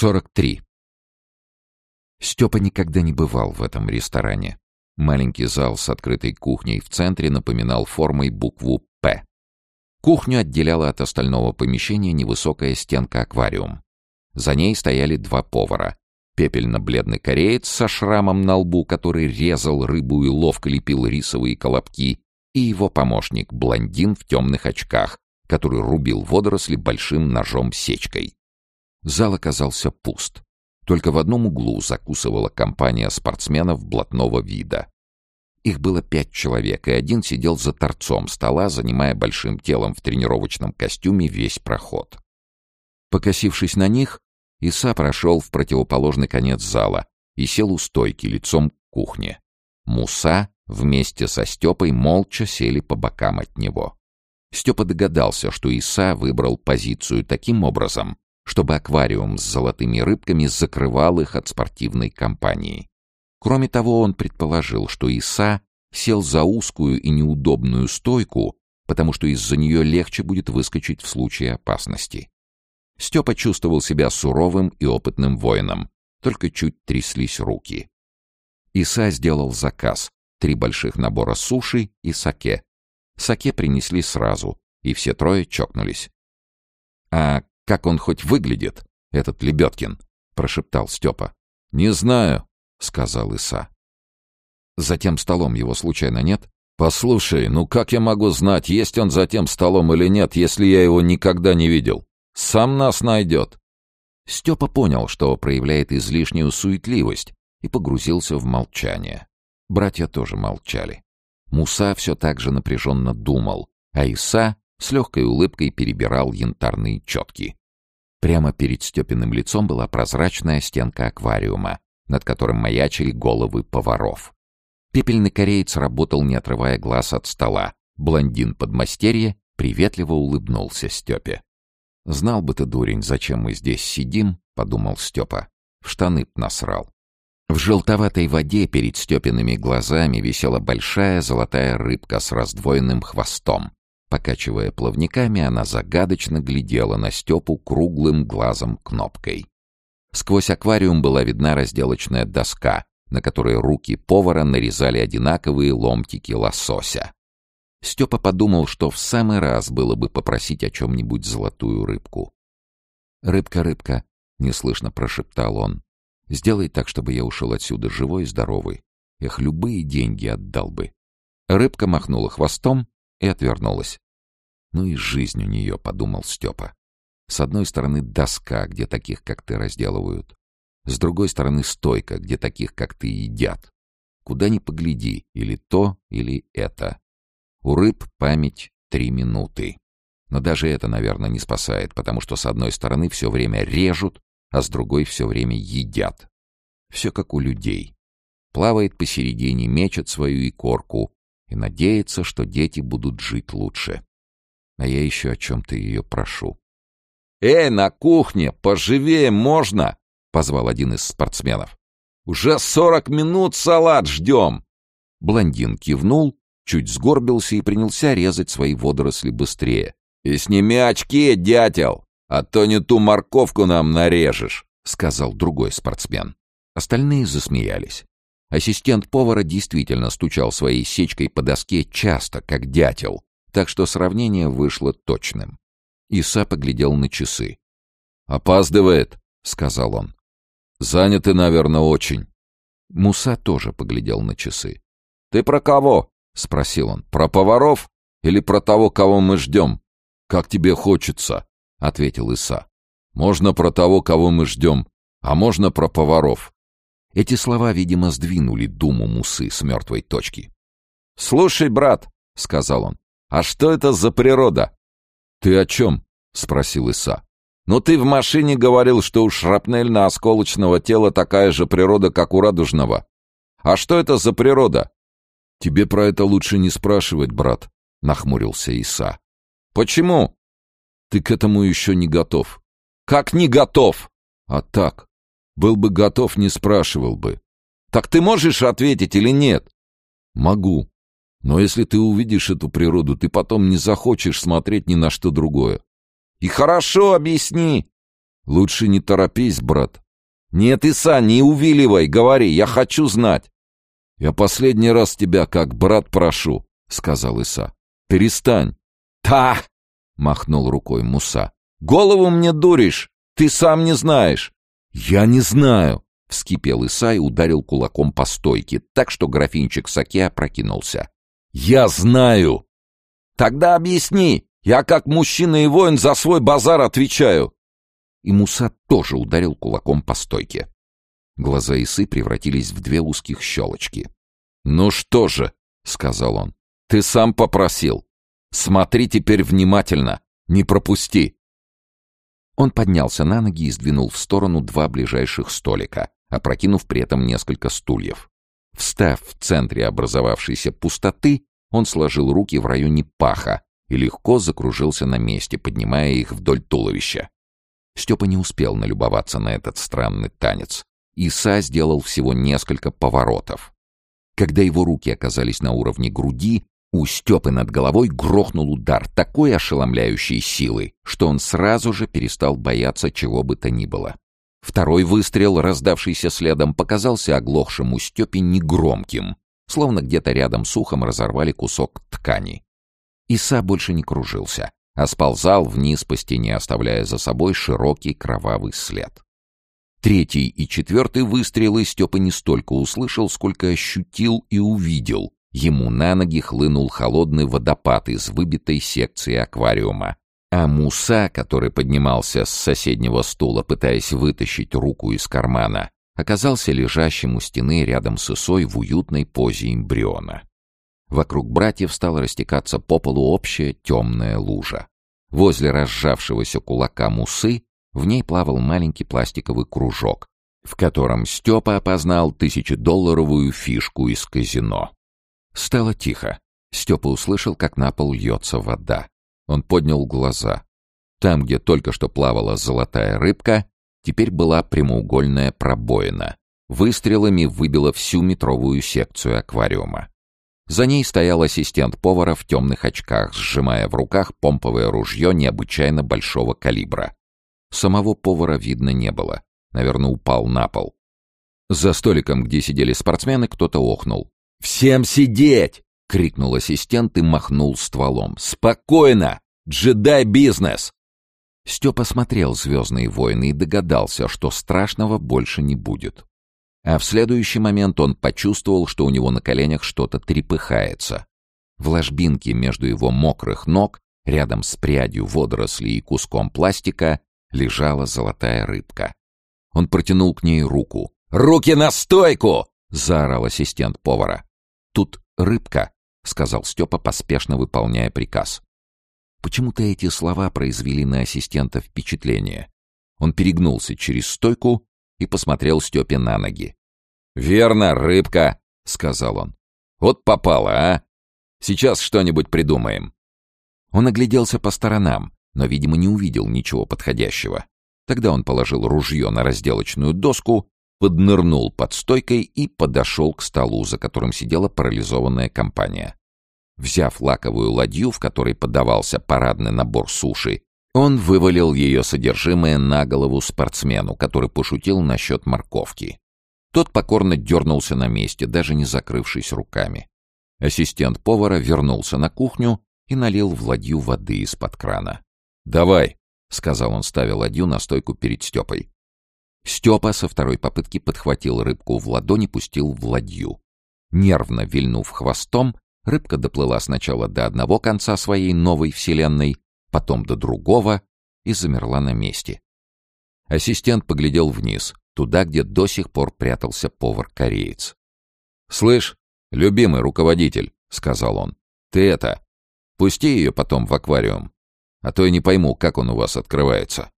43. Степа никогда не бывал в этом ресторане. Маленький зал с открытой кухней в центре напоминал формой букву «П». Кухню отделяла от остального помещения невысокая стенка-аквариум. За ней стояли два повара. Пепельно-бледный кореец со шрамом на лбу, который резал рыбу и ловко лепил рисовые колобки, и его помощник, блондин в темных очках, который рубил водоросли большим ножом-сечкой. Зал оказался пуст. Только в одном углу закусывала компания спортсменов блатного вида. Их было пять человек, и один сидел за торцом стола, занимая большим телом в тренировочном костюме весь проход. Покосившись на них, Иса прошел в противоположный конец зала и сел у стойки лицом к кухне. Муса вместе со Степой молча сели по бокам от него. Степа догадался, что Иса выбрал позицию таким образом, чтобы аквариум с золотыми рыбками закрывал их от спортивной компании. Кроме того, он предположил, что Иса сел за узкую и неудобную стойку, потому что из-за нее легче будет выскочить в случае опасности. Степа чувствовал себя суровым и опытным воином, только чуть тряслись руки. Иса сделал заказ — три больших набора суши и саке. Саке принесли сразу, и все трое чокнулись. «А как он хоть выглядит, этот Лебедкин?» — прошептал Степа. «Не знаю», — сказал Иса. «За тем столом его случайно нет?» «Послушай, ну как я могу знать, есть он за тем столом или нет, если я его никогда не видел? Сам нас найдет». Степа понял, что проявляет излишнюю суетливость, и погрузился в молчание. Братья тоже молчали. Муса все так же напряженно думал, а Иса с легкой улыбкой перебирал янтарные четки. Прямо перед Степиным лицом была прозрачная стенка аквариума, над которым маячили головы поваров. Пепельный кореец работал, не отрывая глаз от стола. Блондин подмастерье приветливо улыбнулся Степе. «Знал бы ты, дурень, зачем мы здесь сидим», — подумал Степа. В штаны б насрал. В желтоватой воде перед Степиными глазами висела большая золотая рыбка с раздвоенным хвостом. Покачивая плавниками, она загадочно глядела на Степу круглым глазом-кнопкой. Сквозь аквариум была видна разделочная доска, на которой руки повара нарезали одинаковые ломтики лосося. Степа подумал, что в самый раз было бы попросить о чем-нибудь золотую рыбку. «Рыбка, рыбка», — неслышно прошептал он, — «сделай так, чтобы я ушел отсюда живой и здоровый. Эх, любые деньги отдал бы». Рыбка махнула хвостом и отвернулась. Ну и жизнь у нее, подумал Степа. С одной стороны доска, где таких, как ты, разделывают. С другой стороны стойка, где таких, как ты, едят. Куда ни погляди, или то, или это. У рыб память три минуты. Но даже это, наверное, не спасает, потому что с одной стороны все время режут, а с другой все время едят. Все как у людей. Плавает посередине, мечет свою икорку, и надеется, что дети будут жить лучше. А я еще о чем-то ее прошу. «Эй, на кухне! Поживее можно!» — позвал один из спортсменов. «Уже сорок минут салат ждем!» Блондин кивнул, чуть сгорбился и принялся резать свои водоросли быстрее. «И сними очки, дятел, а то не ту морковку нам нарежешь», — сказал другой спортсмен. Остальные засмеялись. Ассистент повара действительно стучал своей сечкой по доске часто, как дятел, так что сравнение вышло точным. Иса поглядел на часы. «Опаздывает», — сказал он. «Заняты, наверное, очень». Муса тоже поглядел на часы. «Ты про кого?» — спросил он. «Про поваров или про того, кого мы ждем?» «Как тебе хочется», — ответил Иса. «Можно про того, кого мы ждем, а можно про поваров. Эти слова, видимо, сдвинули думу Мусы с мертвой точки. «Слушай, брат», — сказал он, — «а что это за природа?» «Ты о чем?» — спросил Иса. «Ну ты в машине говорил, что у шрапнельно-осколочного тела такая же природа, как у радужного. А что это за природа?» «Тебе про это лучше не спрашивать, брат», — нахмурился Иса. «Почему?» «Ты к этому еще не готов». «Как не готов?» «А так. Был бы готов, не спрашивал бы. Так ты можешь ответить или нет? Могу. Но если ты увидишь эту природу, ты потом не захочешь смотреть ни на что другое. И хорошо объясни. Лучше не торопись, брат. Нет, Иса, не увиливай, говори, я хочу знать. Я последний раз тебя как брат прошу, сказал Иса. Перестань. Та! махнул рукой Муса. Голову мне дуришь, ты сам не знаешь. Я не знаю, вскипел Иса и ударил кулаком по стойке, так что графинчик саке опрокинулся. Я знаю. Тогда объясни, я как мужчина и воин за свой базар отвечаю. И Муса тоже ударил кулаком по стойке. Глаза Исы превратились в две узких щелочки. «Ну что же», — сказал он, — «ты сам попросил. Смотри теперь внимательно, не пропусти». Он поднялся на ноги и сдвинул в сторону два ближайших столика, опрокинув при этом несколько стульев. Встав в центре образовавшейся пустоты, он сложил руки в районе паха и легко закружился на месте, поднимая их вдоль туловища. Степа не успел налюбоваться на этот странный танец. Иса сделал всего несколько поворотов. Когда его руки оказались на уровне груди, у Степы над головой грохнул удар такой ошеломляющей силы, что он сразу же перестал бояться чего бы то ни было. Второй выстрел, раздавшийся следом, показался оглохшему Степе негромким, словно где-то рядом с ухом разорвали кусок ткани. Иса больше не кружился, а сползал вниз по стене, оставляя за собой широкий кровавый след. Третий и четвертый выстрелы Степа не столько услышал, сколько ощутил и увидел. Ему на ноги хлынул холодный водопад из выбитой секции аквариума. А Муса, который поднимался с соседнего стула, пытаясь вытащить руку из кармана, оказался лежащим у стены рядом с Исой в уютной позе эмбриона. Вокруг братьев стала растекаться по полу общая темная лужа. Возле разжавшегося кулака Мусы в ней плавал маленький пластиковый кружок, в котором Степа опознал тысячедолларовую фишку из казино. Стало тихо. Степа услышал, как на пол льется вода. Он поднял глаза. Там, где только что плавала золотая рыбка, теперь была прямоугольная пробоина. Выстрелами выбила всю метровую секцию аквариума. За ней стоял ассистент повара в темных очках, сжимая в руках помповое ружье необычайно большого калибра. Самого повара видно не было. Наверное, упал на пол. За столиком, где сидели спортсмены, кто-то охнул. «Всем сидеть!» — крикнул ассистент и махнул стволом. «Спокойно! Джедай-бизнес!» Степа смотрел «Звездные войны» и догадался, что страшного больше не будет. А в следующий момент он почувствовал, что у него на коленях что-то трепыхается. В ложбинке между его мокрых ног, рядом с прядью водорослей и куском пластика, лежала золотая рыбка. Он протянул к ней руку. «Руки на стойку!» — заорал ассистент повара. «Тут рыбка», — сказал Степа, поспешно выполняя приказ. Почему-то эти слова произвели на ассистента впечатление. Он перегнулся через стойку и посмотрел Степе на ноги. «Верно, рыбка», — сказал он. «Вот попало, а? Сейчас что-нибудь придумаем». Он огляделся по сторонам, но, видимо, не увидел ничего подходящего. Тогда он положил ружье на разделочную доску, поднырнул под стойкой и подошел к столу, за которым сидела парализованная компания. Взяв лаковую ладью, в которой подавался парадный набор суши, он вывалил ее содержимое на голову спортсмену, который пошутил насчет морковки. Тот покорно дернулся на месте, даже не закрывшись руками. Ассистент повара вернулся на кухню и налил в ладью воды из-под крана. «Давай», — сказал он, ставя ладью на стойку перед Степой. Степа со второй попытки подхватил рыбку в ладони, пустил в ладью. Нервно вильнув хвостом, рыбка доплыла сначала до одного конца своей новой вселенной, потом до другого и замерла на месте. Ассистент поглядел вниз, туда, где до сих пор прятался повар-кореец. «Слышь, любимый руководитель», — сказал он, — «ты это, пусти ее потом в аквариум, а то я не пойму, как он у вас открывается».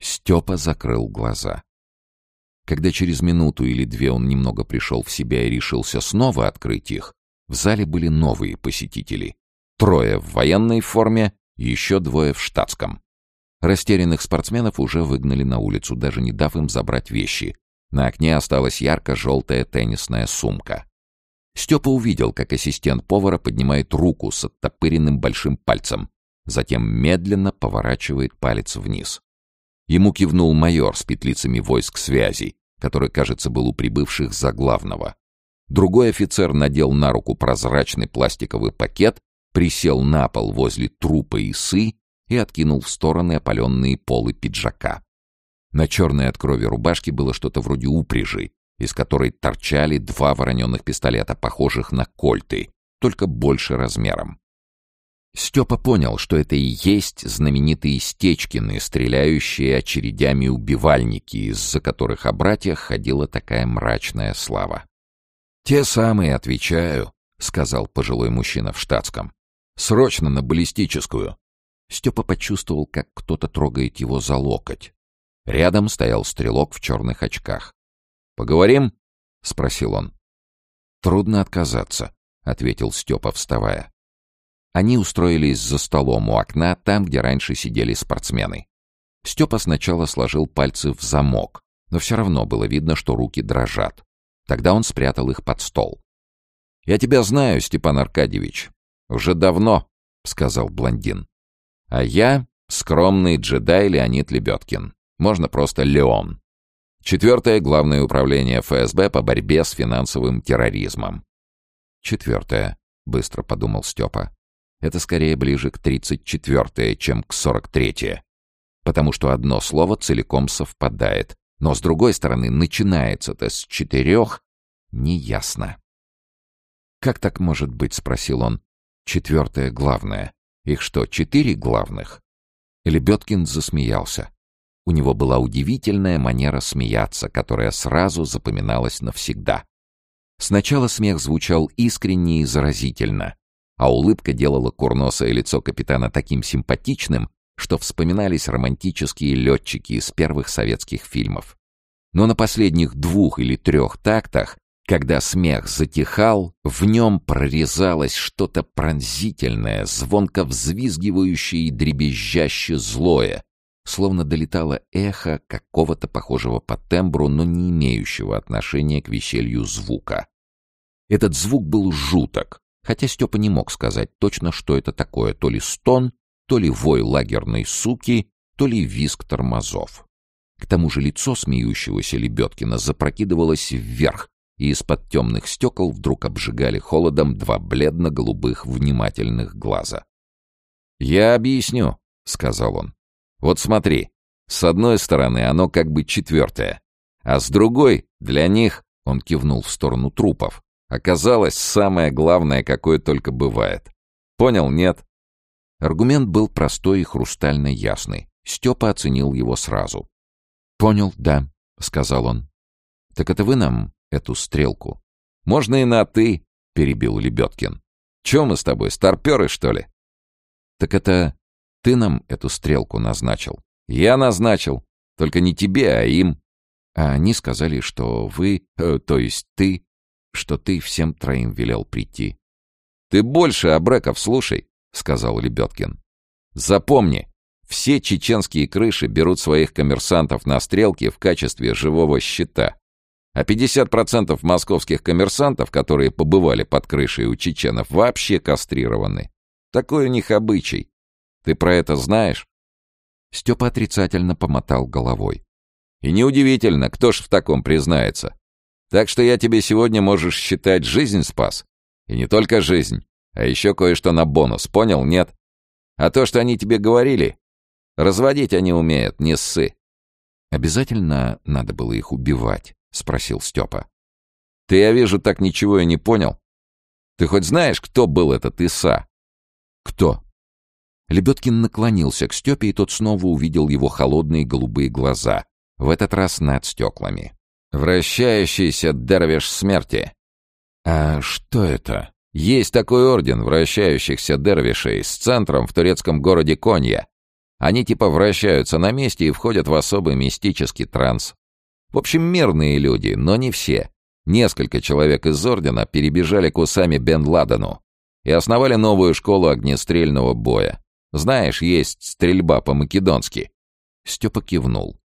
Степа закрыл глаза. Когда через минуту или две он немного пришел в себя и решился снова открыть их, в зале были новые посетители. Трое в военной форме еще двое в штатском. Растерянных спортсменов уже выгнали на улицу, даже не дав им забрать вещи. На окне осталась ярко-желтая теннисная сумка. Степа увидел, как ассистент повара поднимает руку с оттопыренным большим пальцем, затем медленно поворачивает палец вниз. Ему кивнул майор с петлицами войск связи, который, кажется, был у прибывших за главного. Другой офицер надел на руку прозрачный пластиковый пакет, присел на пол возле трупа исы и откинул в стороны опаленные полы пиджака. На черной от крови рубашке было что-то вроде упряжи, из которой торчали два вороненных пистолета, похожих на кольты, только больше размером. Степа понял, что это и есть знаменитые Стечкины, стреляющие очередями убивальники, из-за которых о братьях ходила такая мрачная слава. «Те самые, отвечаю», — сказал пожилой мужчина в штатском. «Срочно на баллистическую». Степа почувствовал, как кто-то трогает его за локоть. Рядом стоял стрелок в черных очках. «Поговорим?» — спросил он. «Трудно отказаться», — ответил Степа, вставая. Они устроились за столом у окна, там, где раньше сидели спортсмены. Степа сначала сложил пальцы в замок, но все равно было видно, что руки дрожат. Тогда он спрятал их под стол. «Я тебя знаю, Степан Аркадьевич. Уже давно», — сказал блондин. «А я — скромный джедай Леонид Лебедкин. Можно просто Леон. Четвертое — Главное управление ФСБ по борьбе с финансовым терроризмом». «Четвертое», — быстро подумал Степа. Это скорее ближе к 34-е, чем к 43-е. Потому что одно слово целиком совпадает, но с другой стороны начинается-то с четырех, неясно. «Как так может быть?» — спросил он. «Четвертое главное. Их что, четыре главных?» Лебедкин засмеялся. У него была удивительная манера смеяться, которая сразу запоминалась навсегда. Сначала смех звучал искренне и заразительно, а улыбка делала курносое лицо капитана таким симпатичным, что вспоминались романтические летчики из первых советских фильмов. Но на последних двух или трех тактах, когда смех затихал, в нем прорезалось что-то пронзительное, звонко взвизгивающее и дребезжаще злое, словно долетало эхо какого-то похожего по тембру, но не имеющего отношения к веселью звука. Этот звук был жуток, хотя Степа не мог сказать точно, что это такое, то ли стон, то ли вой лагерной суки, то ли визг тормозов. К тому же лицо смеющегося Лебедкина запрокидывалось вверх, и из-под темных стекол вдруг обжигали холодом два бледно-голубых внимательных глаза. «Я объясню», — сказал он. «Вот смотри, с одной стороны оно как бы четвертое, а с другой, для них, — он кивнул в сторону трупов, Оказалось, самое главное, какое только бывает. Понял, нет? Аргумент был простой и хрустально ясный. Степа оценил его сразу. «Понял, да», — сказал он. «Так это вы нам эту стрелку?» «Можно и на «ты», — перебил Лебедкин. «Че мы с тобой, старперы, что ли?» «Так это ты нам эту стрелку назначил?» «Я назначил. Только не тебе, а им». А они сказали, что вы, э, то есть ты, что ты всем троим велел прийти. «Ты больше, Абреков, слушай», — сказал Лебедкин. «Запомни, все чеченские крыши берут своих коммерсантов на стрелки в качестве живого щита. А 50% московских коммерсантов, которые побывали под крышей у чеченов, вообще кастрированы. Такой у них обычай. Ты про это знаешь?» Степа отрицательно помотал головой. «И неудивительно, кто ж в таком признается. Так что я тебе сегодня можешь считать жизнь спас. И не только жизнь, а еще кое-что на бонус, понял, нет? А то, что они тебе говорили, разводить они умеют, не ссы. «Обязательно надо было их убивать?» — спросил Степа. «Ты, я вижу, так ничего и не понял. Ты хоть знаешь, кто был этот Иса?» «Кто?» Лебедкин наклонился к Степе, и тот снова увидел его холодные голубые глаза, в этот раз над стеклами. Вращающийся дервиш смерти. А что это? Есть такой орден вращающихся дервишей с центром в турецком городе Конья. Они типа вращаются на месте и входят в особый мистический транс. В общем, мирные люди, но не все. Несколько человек из ордена перебежали к Усами бен Ладену и основали новую школу огнестрельного боя. Знаешь, есть стрельба по-македонски. Степа кивнул.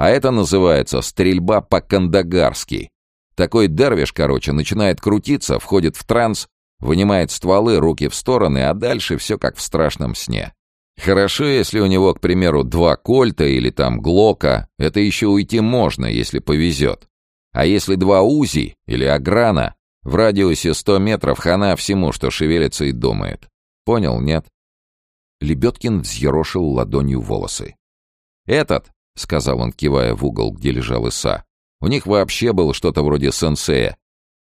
А это называется стрельба по-кандагарски. Такой дервиш, короче, начинает крутиться, входит в транс, вынимает стволы, руки в стороны, а дальше все как в страшном сне. Хорошо, если у него, к примеру, два кольта или там глока, это еще уйти можно, если повезет. А если два узи или аграна, в радиусе 100 метров хана всему, что шевелится и думает. Понял, нет? Лебедкин взъерошил ладонью волосы. «Этот», — сказал он, кивая в угол, где лежал Иса, — «у них вообще было что-то вроде сенсея.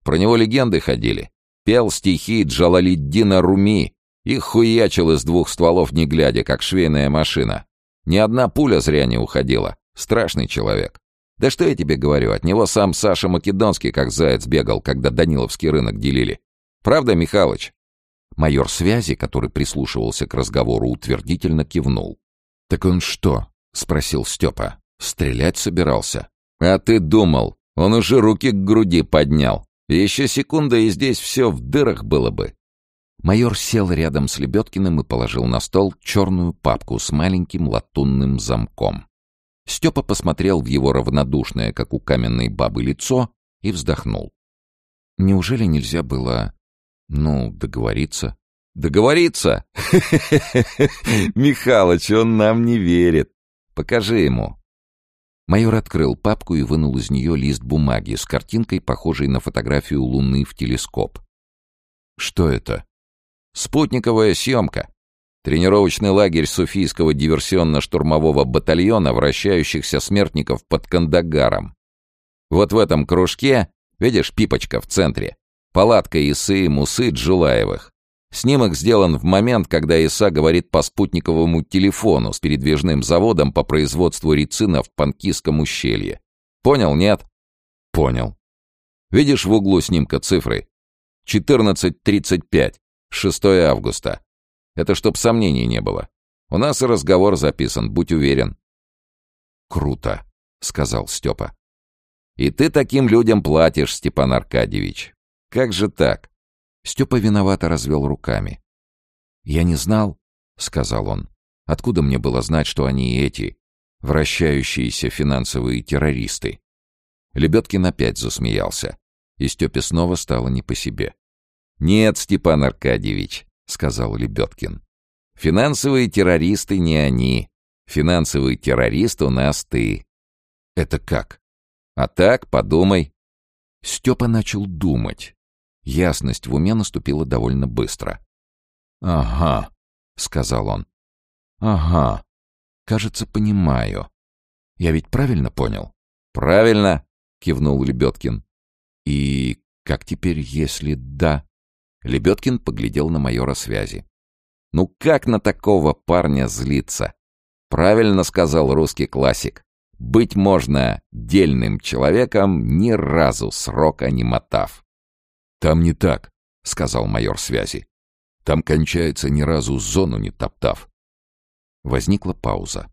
Про него легенды ходили. Пел стихи Джалалиддина Руми и хуячил из двух стволов, не глядя, как швейная машина. Ни одна пуля зря не уходила. Страшный человек. Да что я тебе говорю, от него сам Саша Македонский как заяц бегал, когда Даниловский рынок делили. Правда, Михалыч?» Майор связи, который прислушивался к разговору, утвердительно кивнул. «Так он что?» — спросил Степа. «Стрелять собирался?» «А ты думал, он уже руки к груди поднял. Еще секунда, и здесь все в дырах было бы». Майор сел рядом с Лебедкиным и положил на стол черную папку с маленьким латунным замком. Степа посмотрел в его равнодушное, как у каменной бабы, лицо и вздохнул. Неужели нельзя было, ну, договориться? Договориться? Михалыч, он нам не верит. Покажи ему. Майор открыл папку и вынул из нее лист бумаги с картинкой, похожей на фотографию Луны в телескоп. Что это? Спутниковая съемка. Тренировочный лагерь Суфийского диверсионно-штурмового батальона вращающихся смертников под Кандагаром. Вот в этом кружке, видишь, пипочка в центре, палатка Исы и Мусы Джулаевых. Снимок сделан в момент, когда Иса говорит по спутниковому телефону с передвижным заводом по производству рецина в Панкистском ущелье. Понял, нет? Понял. Видишь в углу снимка цифры? 14.35, 6 августа. Это чтоб сомнений не было. У нас и разговор записан, будь уверен». «Круто», — сказал Степа. «И ты таким людям платишь, Степан Аркадьевич. Как же так?» Степа виновато развел руками. «Я не знал», — сказал он. «Откуда мне было знать, что они эти, вращающиеся финансовые террористы?» Лебедкин опять засмеялся, и Степе снова стало не по себе. «Нет, Степан Аркадьевич, — сказал Лебедкин. «Финансовые террористы не они. Финансовый террорист у нас ты». «Это как?» «А так, подумай». Степа начал думать. Ясность в уме наступила довольно быстро. «Ага», — сказал он. «Ага. Кажется, понимаю. Я ведь правильно понял?» «Правильно», — кивнул Лебедкин. «И как теперь, если да?» Лебедкин поглядел на майора связи. «Ну как на такого парня злиться?» Правильно сказал русский классик. Быть можно дельным человеком, ни разу срока не мотав. «Там не так», — сказал майор связи. «Там кончается ни разу зону не топтав». Возникла пауза.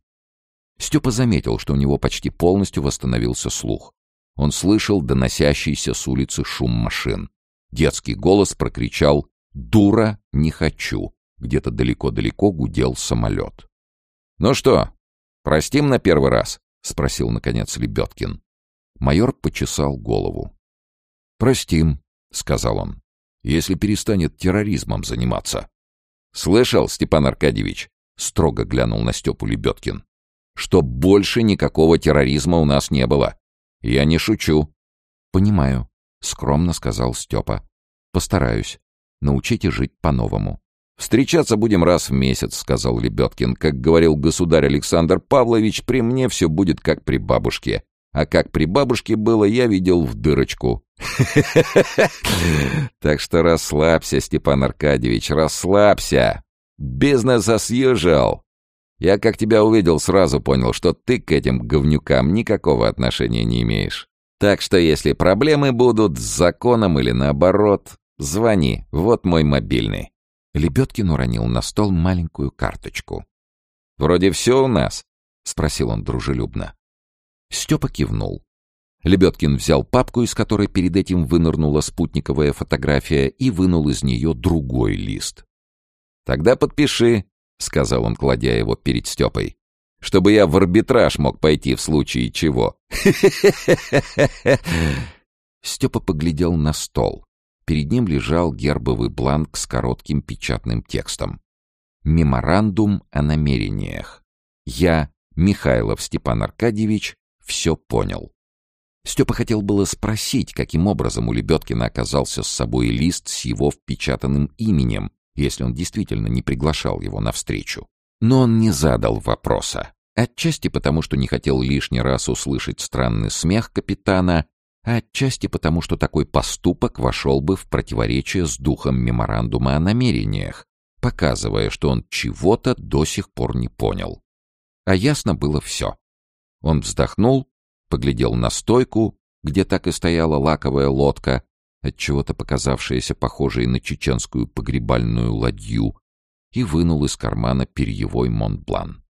Степа заметил, что у него почти полностью восстановился слух. Он слышал доносящийся с улицы шум машин. Детский голос прокричал «Дура, не хочу!» Где-то далеко-далеко гудел самолет. «Ну что, простим на первый раз?» — спросил, наконец, Лебедкин. Майор почесал голову. «Простим», — сказал он, — «если перестанет терроризмом заниматься». «Слышал, Степан Аркадьевич?» — строго глянул на Степу Лебедкин. «Что больше никакого терроризма у нас не было. Я не шучу». «Понимаю», — скромно сказал Степа. «Постараюсь. Научите жить по-новому». «Встречаться будем раз в месяц», — сказал Лебедкин. «Как говорил государь Александр Павлович, при мне все будет как при бабушке. А как при бабушке было, я видел в дырочку». «Так что расслабься, Степан Аркадьевич, расслабься. Бизнес съезжал. Я, как тебя увидел, сразу понял, что ты к этим говнюкам никакого отношения не имеешь. Так что если проблемы будут с законом или наоборот, звони, вот мой мобильный». Лебедкин уронил на стол маленькую карточку. «Вроде все у нас?» — спросил он дружелюбно. Степа кивнул. Лебедкин взял папку, из которой перед этим вынырнула спутниковая фотография, и вынул из нее другой лист. «Тогда подпиши», — сказал он, кладя его перед Степой чтобы я в арбитраж мог пойти в случае чего. Степа поглядел на стол. Перед ним лежал гербовый бланк с коротким печатным текстом. Меморандум о намерениях. Я, Михайлов Степан Аркадьевич, все понял. Степа хотел было спросить, каким образом у Лебедкина оказался с собой лист с его впечатанным именем, если он действительно не приглашал его навстречу. Но он не задал вопроса. Отчасти потому, что не хотел лишний раз услышать странный смех капитана, а отчасти потому, что такой поступок вошел бы в противоречие с духом меморандума о намерениях, показывая, что он чего-то до сих пор не понял. А ясно было все. Он вздохнул, поглядел на стойку, где так и стояла лаковая лодка, отчего-то показавшаяся похожей на чеченскую погребальную ладью, и вынул из кармана перьевой Монблан.